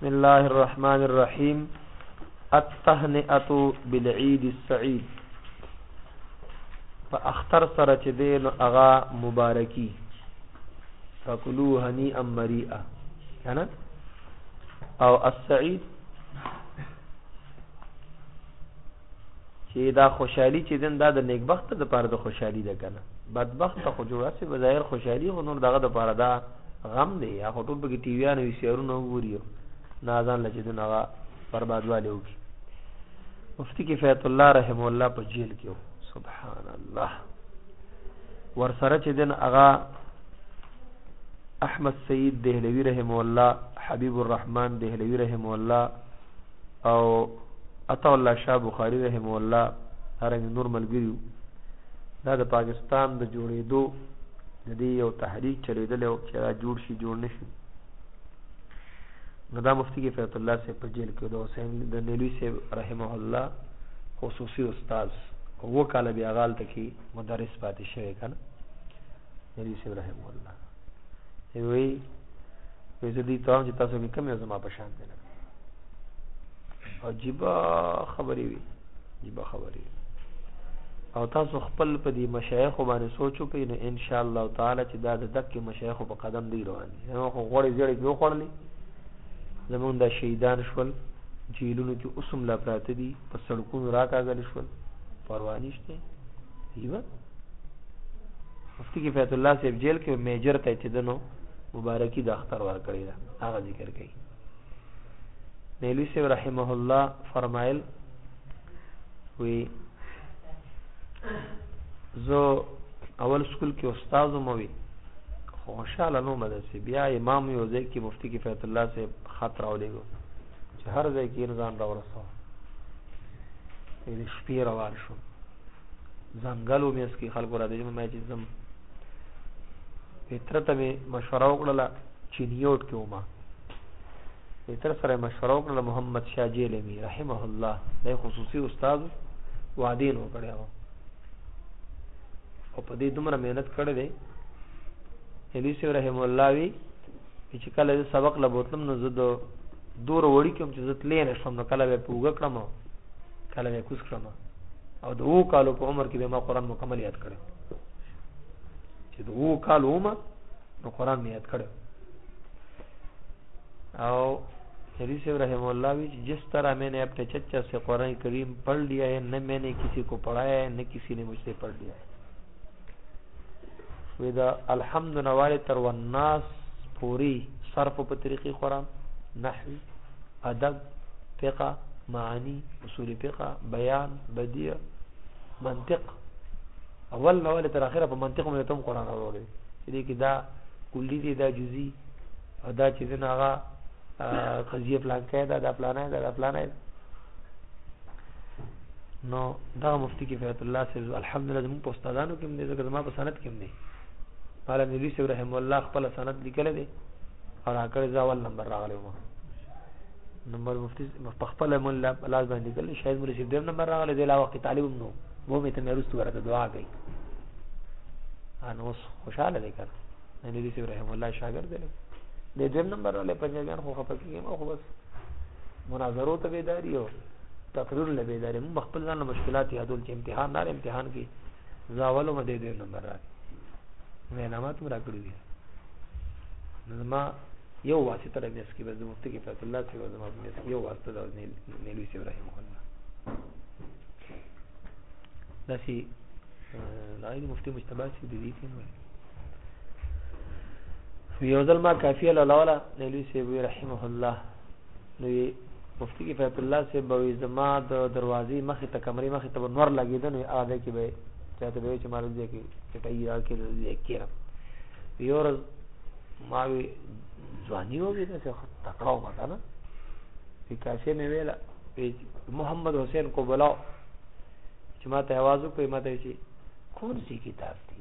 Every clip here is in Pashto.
بسم الله الرحمن الرحيم التهنئه بالعيد السعيد په اختر سره چې دین اغا مبارکی فکلو هنی ام مریئه کنه او السعید چی دا خوشحالی چی دن دا د نیکبخت د پاره د خوشحالی ده کنه بدبخت خو جوړه سی بظاهر خوشحالی خو نور دغه د پاره دا غم دی یا خو ټول پکې ټی وی ان وی سیارونه وګوریو نازان لچې دغه بربادواله وکي مفتی کفایت الله رحم الله په جیل کې سبحان الله ور سره چې دن اغا احمد سید دهلوی رحم الله حبیب الرحمن دهلوی رحم الله او عطا الله شاه بخاری رحمه الله هرنګ نور ملګریو دا د پاکستان د جوړېدو د دې یو تحریک چلیدل او چې را جوړ شي جوړ نشي نو دا مفتی کې فیت الله صاحب په جیل کې د حسین د نیلوی صاحب رحمه الله خصوصي استاد وو کال بیا غالت کې مدرس پاتې شوی کنه نبی صلی الله علیه وسلم ای وی وی زه دې تام چې تاسو کې کم یو زما په شان دی عجیب خبرې وی عجیب خبرې او تاسو خپل په دې مشایخ باندې سوچو کې نو ان شاء الله تعالی چې دا د دک مشایخ په قدم دی روان دي نو خو غوړې زړې کې وخړلې زمونږ د شهیدان شول جیلونو کې اوسم لا پراته دي په سړکونو راکاږل شول پروا نشته ایوه مفتی کې فیت الله صاحب جیل کې میجر ته چې دنو مبارکي د اختر ور کړی دا هغه ذکر کړي نیلوی صاحب رحمه الله فرمایل وی زه اول سکول کې استاد مو وی خوشاله نو مدرسې بیا امام یو ځای کې مفتی کې فیت الله صاحب خط راولېګو چې هر ځای کې انسان راورسو دې شپې روان شو ځنګلو مې اسکی خلکو را دی مې چې زم پتر ته مې مشوره وکړله چې نیوټ کې ومه پتر سره مشوره وکړله محمد شاه جیلمی رحمه الله د خصوصي استاد وعده نو کړی و او په دې دومره مهنت کړې ده هلی سی رحم الله وی چې کله زه سبق له بوتلم نو زه د دور وړي کوم چې زه تلې نه شوم نو کله به پوګه کړم کله به کوس کړم او د وو کالو په عمر کې به ما قران مکمل یاد کړ چې د وو کالو عمر نو قران مې یاد کړ او سری سے رحم اللہ بھی جس طرح میں نے اپنے چچا سے قرآن کریم پڑھ لیا ہے نہ میں نے کسی کو پڑھایا ہے نہ کسی نے مجھ سے پڑھ لیا ہے وې دا الحمد نواله تر والناس پوری صرف په طریقې قران نحو ادب فقه معانی اصول فقه بیان بدیع منطق اول نواله تر اخره په منطق مې ته قران اورولې دې کې دا کلی دې دا جزئی او دا چې نه هغه قضیه پلان کړی دا دا پلان دا دا پلان نو دا مفتی کفایت الله سیز الحمدلله زموږ په استادانو کې دې ځکه زما په سند کې دې قال نبی صلی رحم الله خپل سند لیکل دي او راکړ ځاول نمبر راغلی و نمبر مفتی په خپل مولا لاس باندې لیکل شاید مولوی شیخ دیم نمبر راغلی دی لا وخت طالب نو مو مې ته مې رستو ورته دعا کوي ان اوس خوشاله دی کنه نبی صاحب رحم الله شاګرد دی د دویم نمبر له پنجابیان خو خپه کیږي ما خو بس مناظرو ته بیداری او تقریر له بیداری موږ خپل ځان مشکلات یادول چې امتحان نه امتحان کې زاولو مده دویم نمبر راځي مې علامات مرا کړی دي زما یو واسطه د میس کې بس د مفتی کې فیصل الله سره زما په میس کې یو واسطه د نیلوی سره رحم الله داسي لای مفتی مجتبی سي دي دي یو ځل ما کافیه لولا نیلوی سی وی رحمه الله نو مفتی کفایت الله سی بوي زما د دروازې مخې ته کمرې مخې ته نور لګیدل نو اده کې به چاته به چې مارو دې کې چټای را کې دې کې یو ورځ ما وی ځواني وګی دا څه تکړه و پتا نه په کاسه مې ویلا محمد حسین کو بلاو چې ما ته आवाज وکړ ما ته چې کون سی کتاب دی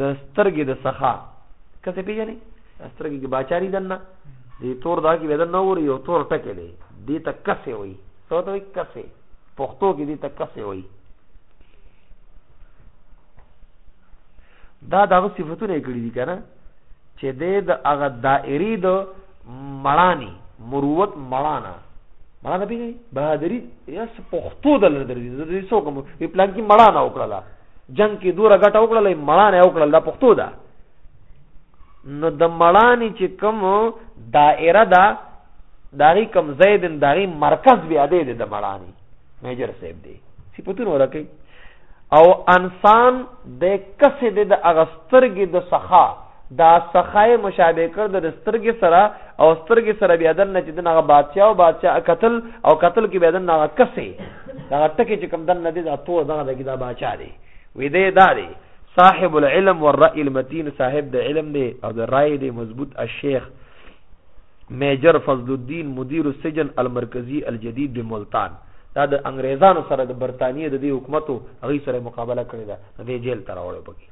د سترګې د سخا کته پیژنې سترګې کې باچاری دنه دې تور دا کې بدن نه وری یو تور ټکه دی دې ته کسه وای څه ته وای کسه پښتو کې دې ته کسه وای دا دغه صفاتونه کړی دي کنه چې دې د هغه دایری د مړانی مروت مړانا مړانا پیږي بهادری یس پښتو دلته درځي زه دې څوک په پلان کې مړانا وکړه جنگ کې دوره ګټه وکړل مړانه وکړل دا پښتو ده نو د مړانی چې کوم دائره ده داغي کم زیدن داغي مرکز بیا دی د مړانی میجر صاحب دی صفاتونه ورکه او انسان د کسه د اغسترګي د سخا دا سخا یې مشابه کړ د د سترګې سره او سترګې سره بیا دننه چې دنه هغه بادشاه او بادشاه قتل او قتل کې بیا دننه هغه کسې دغه ټکې چې کوم دننه دی دا تور دغه لګي دا بادشاه دی وې دی دا دی صاحب العلم والرأي المتين صاحب د علم دی او د رأي دی مضبوط الشیخ میجر فضل الدین مدیر السجن المرکزی الجدید بملتان دا د انګریزانو سره د برتانیې د دې حکومتو هغه سره مقابله کړې ده د جیل تر اورې پکې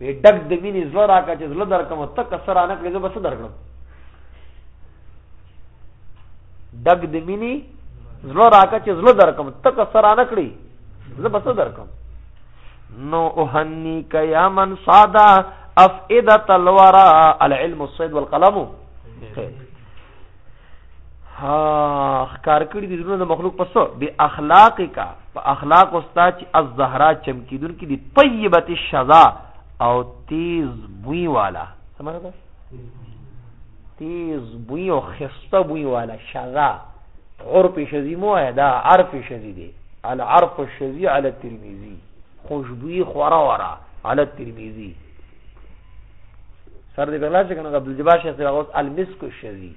وی ډک د مینې زړه راکړه چې زړه درکم ته کسر نه کړې زه بس درکړم ډک د مینې زړه راکړه چې زړه درکم ته کسر نه کړې زه بس درکم نو اوهنی کیا من صادا افئده الورا العلم الصيد والقلم خیر ها خکار کړی د زړونو د مخلوق پسو به اخلاق کا په اخلاق اوستا چې الزهرا چمکیدون کې دی طیبه الشذا او تیز بوی والا سمره ده تیز بوی او خسته بوی والا شذا عرف شذی مو دا عرف شذی دی العرف الشذی علی الترمذی خوشبوئی خورا ورا علی الترمذی سر دې بغلا چې کنه عبد الجبار شیخ هغه اوس المسک الشذی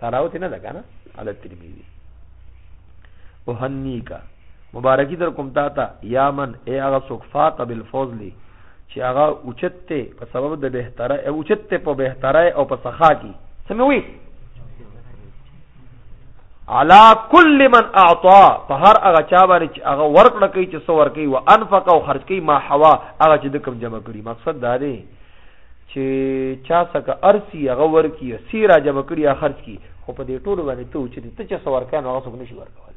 تراوت نه ده کنه علي ترمذی او هنی کا مبارکی در کوم تا تا یا من ای هغه سوک فاق بالفضل چې هغه اوچته په سبب د بهتره اوچته په بهتره او په سخا کې سموي علا کل من اعطا په هر هغه چا باندې چې هغه ورکړه کوي چې څو ورکړي او انفق او خرج کوي ما حوا هغه چې د کوم جمع کړي مقصد دا دی چې چا څخه ارسی هغه ورکی سیرا جمع کړي یا خرج کی خو په دې ټولو باندې ته چې ته چې څو ورکړي نو هغه څه نشي ورکول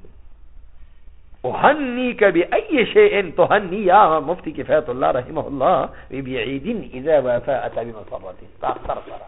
او هنی ک بی ای شیء تهنی یا مفتی کفایت الله رحمه الله بی عیدین اذا وفاء تبی مصابات تاثر سره